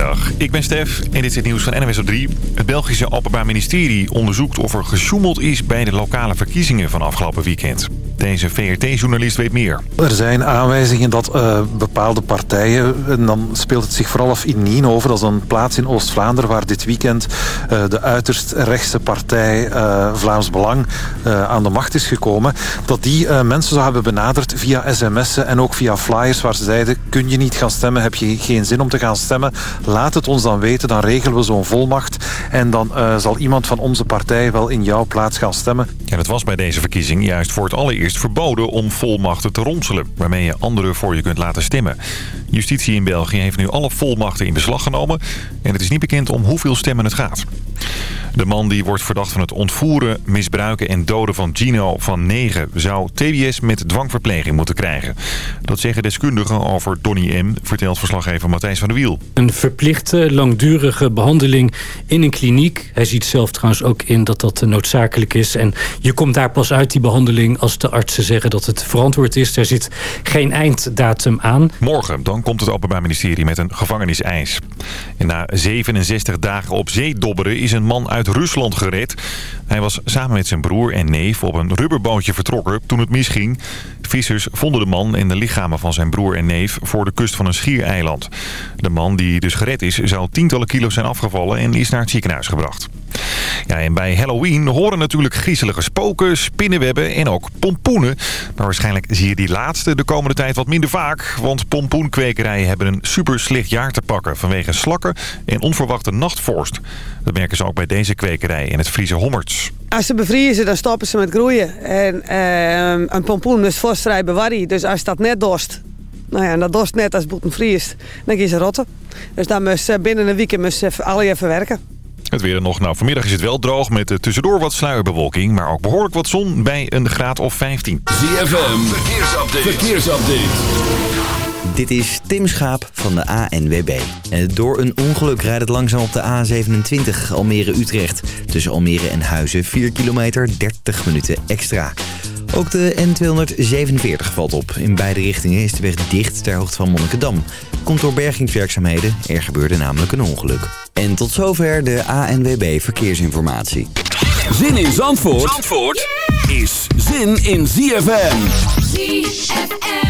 Goedemiddag, ik ben Stef en dit is het nieuws van NWS op 3. Het Belgische Openbaar Ministerie onderzoekt of er gesjoemeld is bij de lokale verkiezingen van afgelopen weekend. Deze VRT-journalist weet meer. Er zijn aanwijzingen dat uh, bepaalde partijen, en dan speelt het zich vooral af in Nienhoven, dat is een plaats in Oost-Vlaanderen waar dit weekend uh, de uiterst rechtse partij uh, Vlaams Belang aan de macht is gekomen, dat die mensen zou hebben benaderd via sms'en en ook via flyers waar ze zeiden, kun je niet gaan stemmen, heb je geen zin om te gaan stemmen, laat het ons dan weten, dan regelen we zo'n volmacht en dan zal iemand van onze partij wel in jouw plaats gaan stemmen. Ja, dat was bij deze verkiezing juist voor het allereerst verboden om volmachten te ronselen... waarmee je anderen voor je kunt laten stemmen. Justitie in België heeft nu alle volmachten in beslag genomen... en het is niet bekend om hoeveel stemmen het gaat. De man die wordt verdacht van het ontvoeren, misbruiken en doden van Gino van 9... zou TBS met dwangverpleging moeten krijgen. Dat zeggen deskundigen over Donny M., vertelt verslaggever Matthijs van der Wiel. Een verplichte, langdurige behandeling in een kliniek. Hij ziet zelf trouwens ook in dat dat noodzakelijk is. En je komt daar pas uit die behandeling als de artsen zeggen dat het verantwoord is. Er zit geen einddatum aan. Morgen dan komt het Openbaar Ministerie met een gevangeniseis. En na 67 dagen op zee dobberen is een man uit Rusland gered. Hij was samen met zijn broer en neef op een rubberbootje vertrokken toen het misging. Vissers vonden de man en de lichamen van zijn broer en neef voor de kust van een schiereiland. De man die dus gered is zou tientallen kilo's zijn afgevallen en is naar het ziekenhuis gebracht. Ja, en bij Halloween horen natuurlijk griezelige spoken, spinnenwebben en ook pompoenen. Maar waarschijnlijk zie je die laatste de komende tijd wat minder vaak. Want pompoenkwekerijen hebben een super slecht jaar te pakken vanwege slakken en onverwachte nachtvorst. Dat merken ze ook bij deze kwekerij in het Friese Hommerts. Als ze bevriezen, dan stoppen ze met groeien. En uh, een pompoen is vorstvrij bewarrie. Dus als dat net dorst, nou ja, dat dorst net als het boeten vriest, dan gaan ze rotten. Dus dan moest ze binnen een weekend ze alle even werken. Het weer nog. Nou, vanmiddag is het wel droog met tussendoor wat sluierbewolking. Maar ook behoorlijk wat zon bij een graad of 15. ZFM, verkeersupdate. verkeersupdate. Dit is Tim Schaap van de ANWB. Door een ongeluk rijdt het langzaam op de A27 Almere-Utrecht. Tussen Almere en Huizen 4 kilometer, 30 minuten extra. Ook de N247 valt op. In beide richtingen is de weg dicht ter hoogte van Monnikendam. Komt door bergingswerkzaamheden. Er gebeurde namelijk een ongeluk. En tot zover de ANWB Verkeersinformatie. Zin in Zandvoort, Zandvoort is zin in ZFM. ZFM.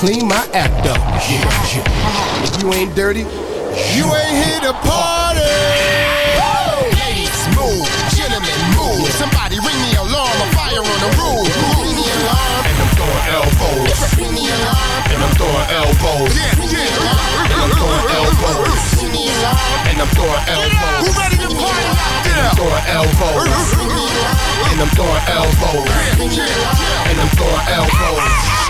Clean my act up. If you ain't dirty, you ain't here to party. Ladies, move. Gentlemen, move. Somebody ring the alarm. A fire on the roof. Ring the alarm. And I'm throwing elbows. Ring the alarm. And I'm throwing elbows. Yeah, yeah. And I'm throwing elbows. Ring the alarm. And I'm throwing elbows. Who ready to party out? And I'm throwing elbows. And I'm throwing elbows. And I'm throwing elbows.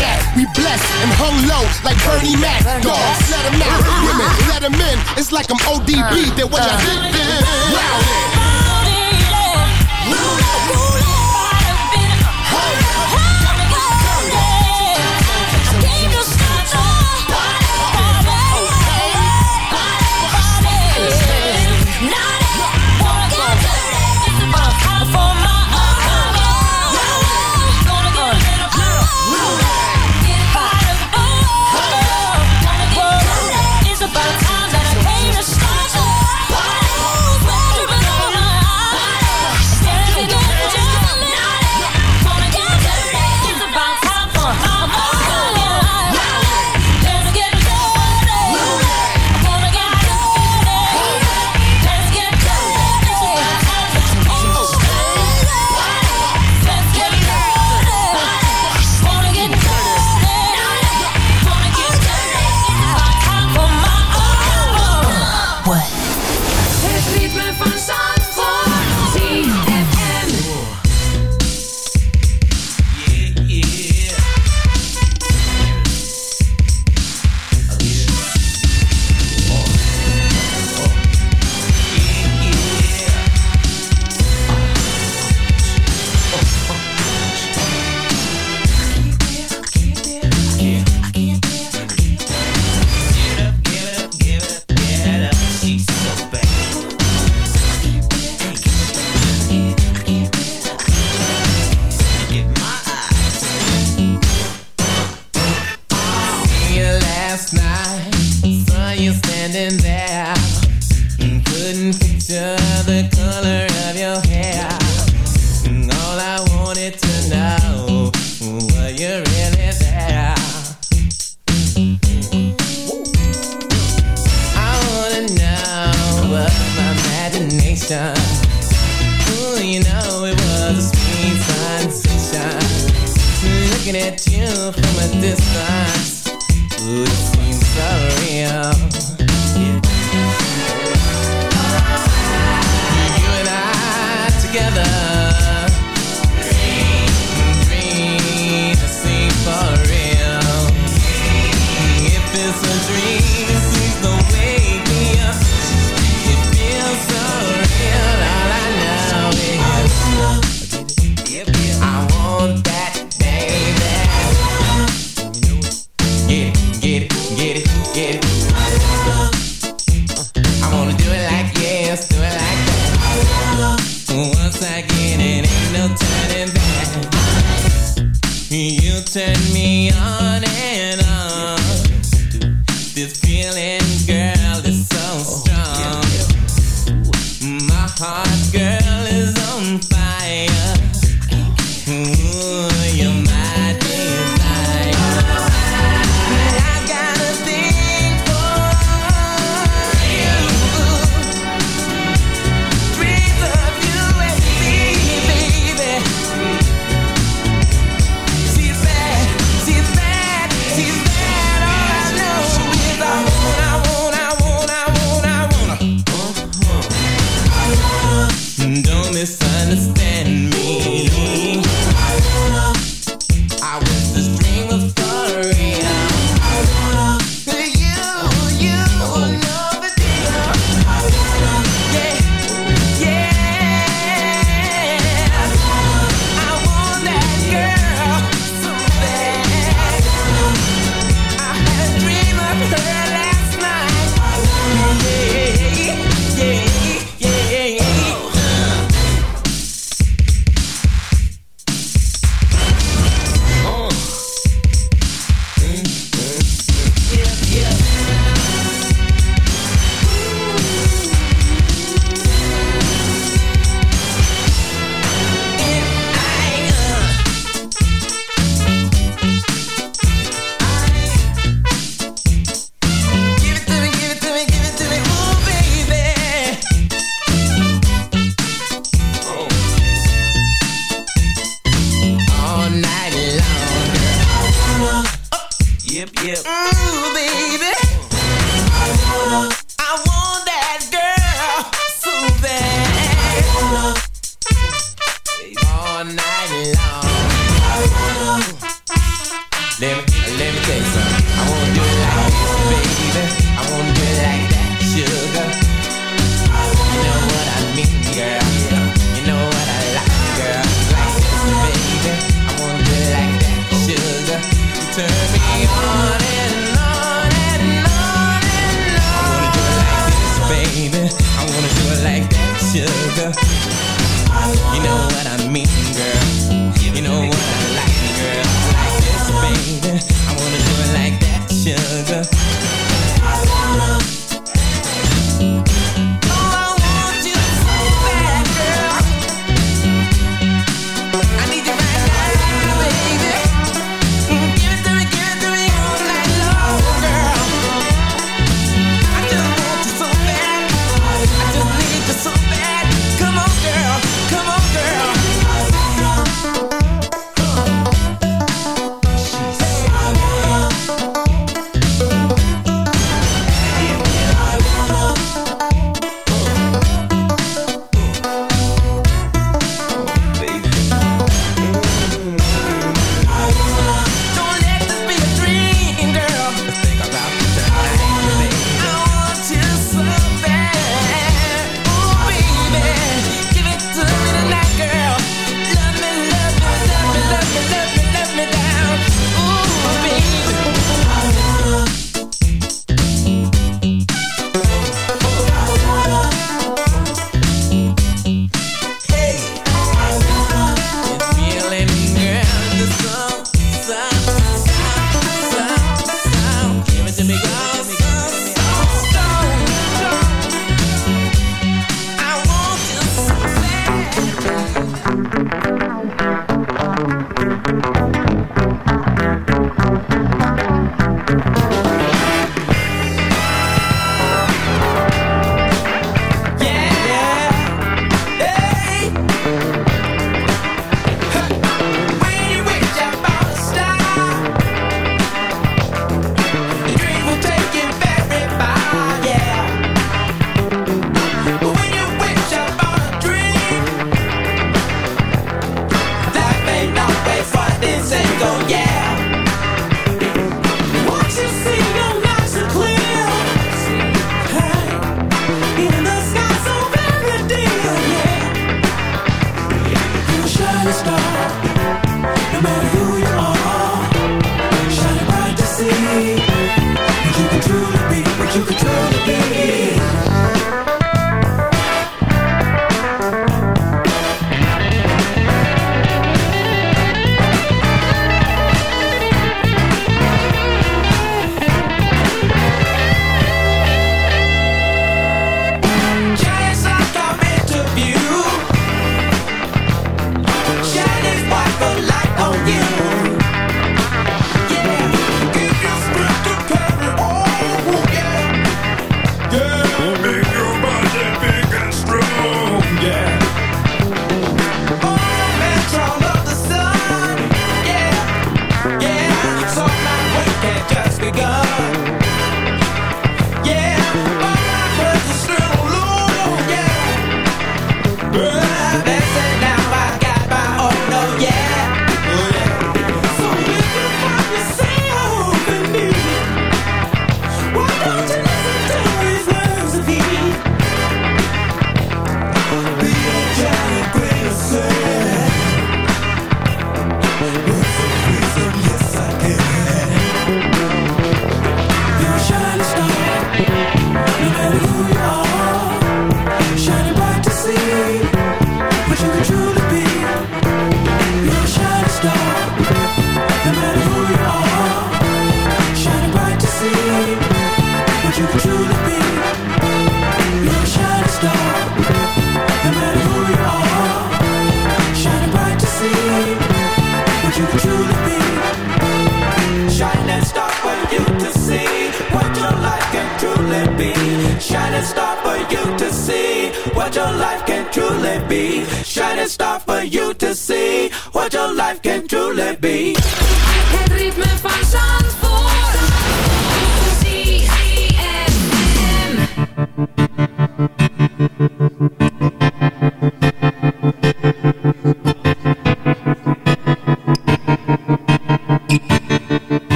that. We blessed and hung low like Bernie Mac. Dogs, let them out. Women, let them in. It's like I'm ODB. Uh. They're what y'all uh. think. Wow.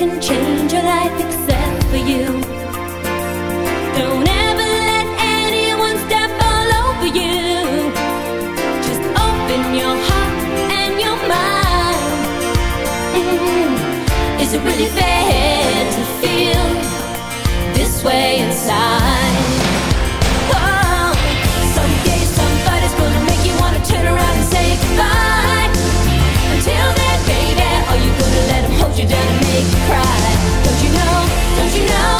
can change your life. cry. Don't you know? Don't you know?